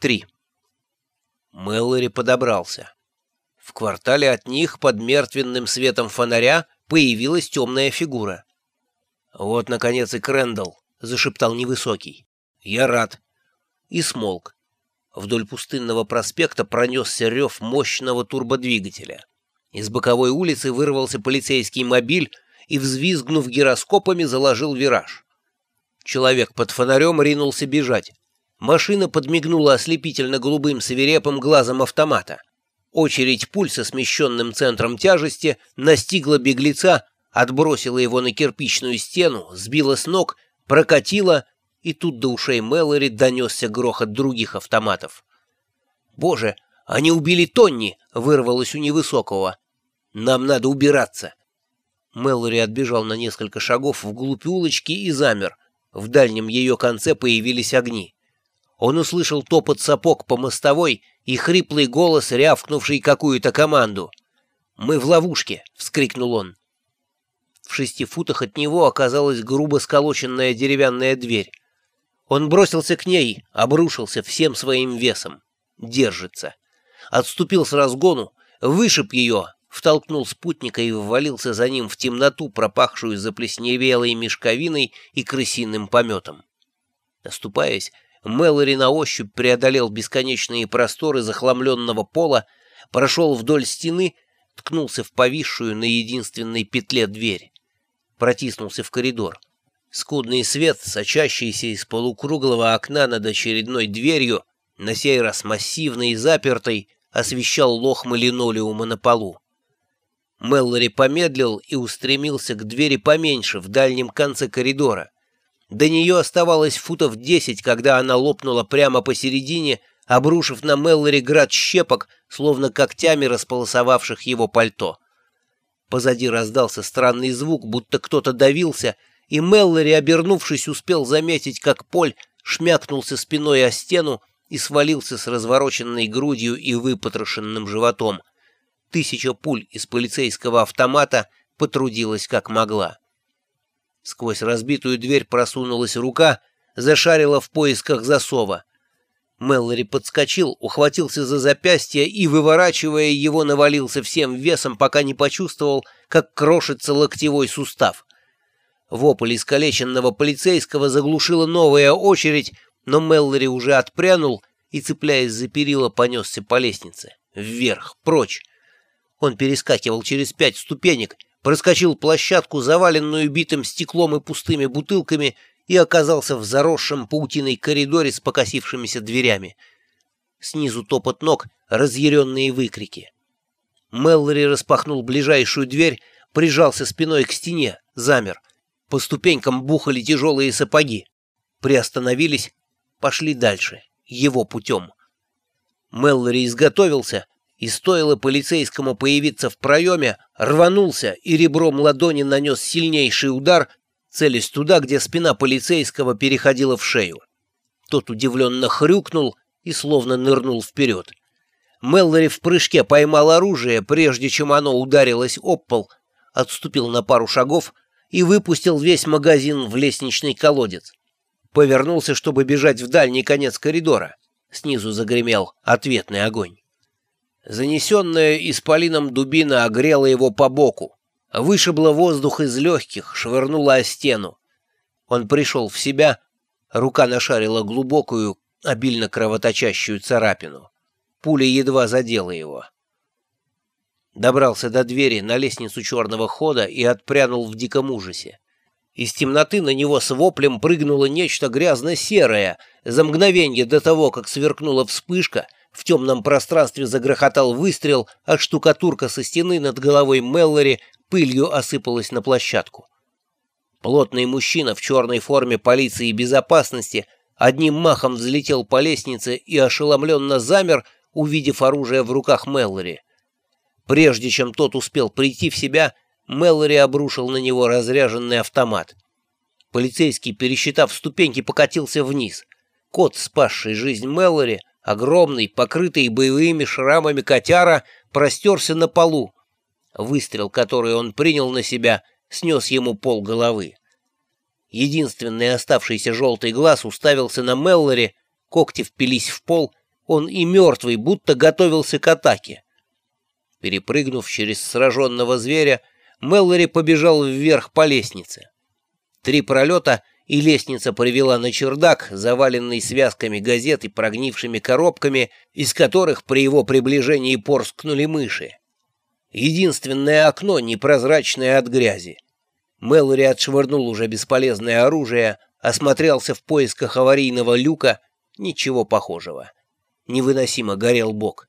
3. Мэллори подобрался. В квартале от них под мертвенным светом фонаря появилась темная фигура. «Вот, наконец, и Крэндалл», — зашептал невысокий. «Я рад». И смолк. Вдоль пустынного проспекта пронесся рев мощного турбодвигателя. Из боковой улицы вырвался полицейский мобиль и, взвизгнув гироскопами, заложил вираж. Человек под фонарем ринулся бежать. Машина подмигнула ослепительно-голубым свирепым глазом автомата. Очередь пуль со смещенным центром тяжести настигла беглеца, отбросила его на кирпичную стену, сбила с ног, прокатила, и тут до ушей Мэлори донесся грохот других автоматов. «Боже, они убили Тонни!» — вырвалось у невысокого. «Нам надо убираться!» Мэлори отбежал на несколько шагов вглубь улочки и замер. В дальнем ее конце появились огни. Он услышал топот сапог по мостовой и хриплый голос, рявкнувший какую-то команду. «Мы в ловушке!» — вскрикнул он. В шести футах от него оказалась грубо сколоченная деревянная дверь. Он бросился к ней, обрушился всем своим весом. Держится. Отступил с разгону, вышиб ее, втолкнул спутника и ввалился за ним в темноту, пропахшую заплесневелой мешковиной и крысиным пометом. Оступаясь, Мэлори на ощупь преодолел бесконечные просторы захламленного пола, прошел вдоль стены, ткнулся в повисшую на единственной петле дверь. Протиснулся в коридор. Скудный свет, сочащийся из полукруглого окна над очередной дверью, на сей раз массивной и запертой, освещал лохмы линолеума на полу. Мэллори помедлил и устремился к двери поменьше, в дальнем конце коридора. До нее оставалось футов десять, когда она лопнула прямо посередине, обрушив на Мэллори град щепок, словно когтями располосовавших его пальто. Позади раздался странный звук, будто кто-то давился, и Мэллори, обернувшись, успел заметить, как Поль шмякнулся спиной о стену и свалился с развороченной грудью и выпотрошенным животом. Тысяча пуль из полицейского автомата потрудилась как могла. Сквозь разбитую дверь просунулась рука, зашарила в поисках засова. Мэллори подскочил, ухватился за запястье и, выворачивая его, навалился всем весом, пока не почувствовал, как крошится локтевой сустав. Вопль искалеченного полицейского заглушила новая очередь, но Мэллори уже отпрянул и, цепляясь за перила, понесся по лестнице. Вверх, прочь. Он перескакивал через пять ступенек — проскочил площадку, заваленную битым стеклом и пустыми бутылками, и оказался в заросшем паутиной коридоре с покосившимися дверями. Снизу топот ног, разъяренные выкрики. Меллори распахнул ближайшую дверь, прижался спиной к стене, замер. По ступенькам бухали тяжелые сапоги. Приостановились, пошли дальше, его путем. Меллори изготовился, и стоило полицейскому появиться в проеме, рванулся и ребром ладони нанес сильнейший удар, целясь туда, где спина полицейского переходила в шею. Тот удивленно хрюкнул и словно нырнул вперед. Меллори в прыжке поймал оружие, прежде чем оно ударилось об пол, отступил на пару шагов и выпустил весь магазин в лестничный колодец. Повернулся, чтобы бежать в дальний конец коридора. Снизу загремел ответный огонь. Занесенная исполином дубина огрела его по боку, вышибла воздух из легких, швырнула о стену. Он пришел в себя, рука нашарила глубокую, обильно кровоточащую царапину. Пуля едва задела его. Добрался до двери на лестницу черного хода и отпрянул в диком ужасе. Из темноты на него с воплем прыгнуло нечто грязно-серое. За мгновение до того, как сверкнула вспышка — в темном пространстве загрохотал выстрел, а штукатурка со стены над головой Меллори пылью осыпалась на площадку. Плотный мужчина в черной форме полиции и безопасности одним махом взлетел по лестнице и ошеломленно замер, увидев оружие в руках Меллори. Прежде чем тот успел прийти в себя, Меллори обрушил на него разряженный автомат. Полицейский, пересчитав ступеньки, покатился вниз. Кот, спасший жизнь Меллори, Огромный, покрытый боевыми шрамами котяра, простерся на полу. Выстрел, который он принял на себя, снес ему пол головы. Единственный оставшийся желтый глаз уставился на Меллори, когти впились в пол, Он и мертвый, будто готовился к атаке. Перепрыгнув через сраженного зверя, Меллори побежал вверх по лестнице. Три пролета, и лестница привела на чердак, заваленный связками газет и прогнившими коробками, из которых при его приближении порскнули мыши. Единственное окно, непрозрачное от грязи. Мэлори отшвырнул уже бесполезное оружие, осмотрелся в поисках аварийного люка, ничего похожего. Невыносимо горел бок.